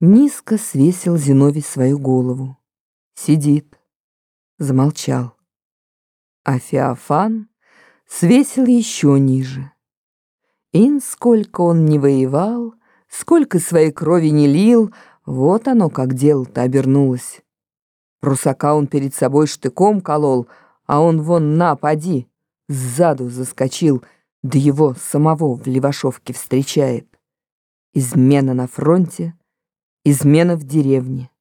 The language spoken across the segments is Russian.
Низко свесил Зиновий свою голову. Сидит. Замолчал. А Феофан свесил еще ниже. Ин сколько он не воевал, сколько своей крови не лил, вот оно как дело-то обернулось. Русака он перед собой штыком колол, а он вон на, поди, сзаду заскочил, да его самого в Левашовке встречает. Измена на фронте — Измена в деревне.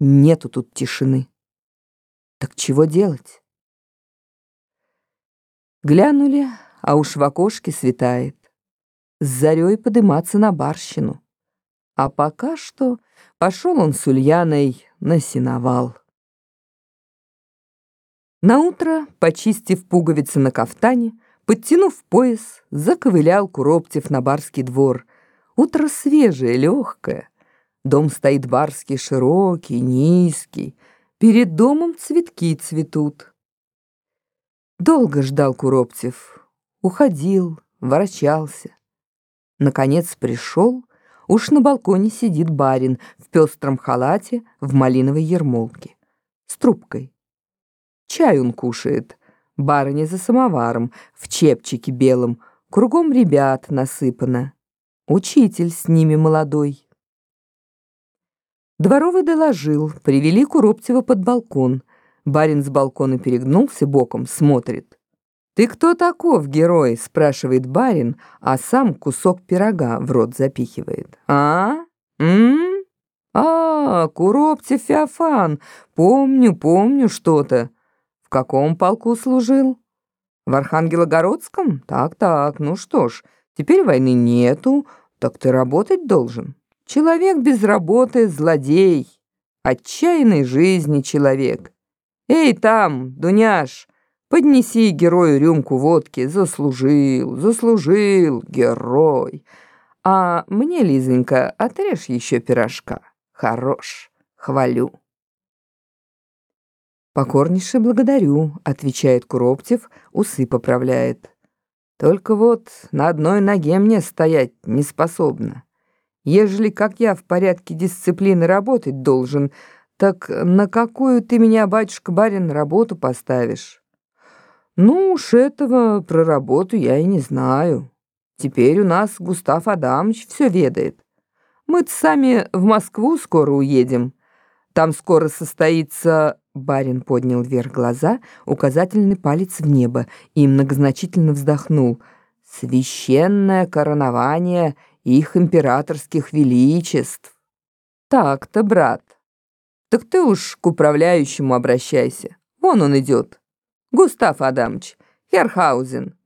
Нету тут тишины. Так чего делать? Глянули, а уж в окошке светает. С зарей подыматься на барщину. А пока что пошел он с Ульяной на сеновал. Наутро, почистив пуговицы на кафтане, подтянув пояс, заковылял Куроптев на барский двор. Утро свежее, легкое. Дом стоит барский, широкий, низкий. Перед домом цветки цветут. Долго ждал Куроптев. Уходил, ворочался. Наконец пришел. Уж на балконе сидит барин в пестром халате, в малиновой ермолке. С трубкой. Чай он кушает. Барыня за самоваром, в чепчике белом. Кругом ребят насыпано. Учитель с ними молодой. Дворовый доложил, привели Куроптева под балкон. Барин с балкона перегнулся боком, смотрит. «Ты кто таков, герой?» — спрашивает барин, а сам кусок пирога в рот запихивает. «А? М? А, Куроптев Феофан. Помню, помню что-то. В каком полку служил? В Архангелогородском? Так-так, ну что ж, теперь войны нету, так ты работать должен». Человек без работы — злодей, отчаянной жизни человек. Эй, там, Дуняш, поднеси герою рюмку водки. Заслужил, заслужил, герой. А мне, Лизонька, отрежь еще пирожка. Хорош, хвалю. «Покорнейше благодарю», — отвечает Куроптев, усы поправляет. «Только вот на одной ноге мне стоять не способна». Ежели, как я, в порядке дисциплины работать должен, так на какую ты меня, батюшка-барин, работу поставишь? Ну уж этого про работу я и не знаю. Теперь у нас Густав Адамович все ведает. Мы-то сами в Москву скоро уедем. Там скоро состоится... Барин поднял вверх глаза, указательный палец в небо и многозначительно вздохнул. «Священное коронование их императорских величеств. Так-то, брат. Так ты уж к управляющему обращайся. Вон он идет. Густав Адамович, Херхаузен,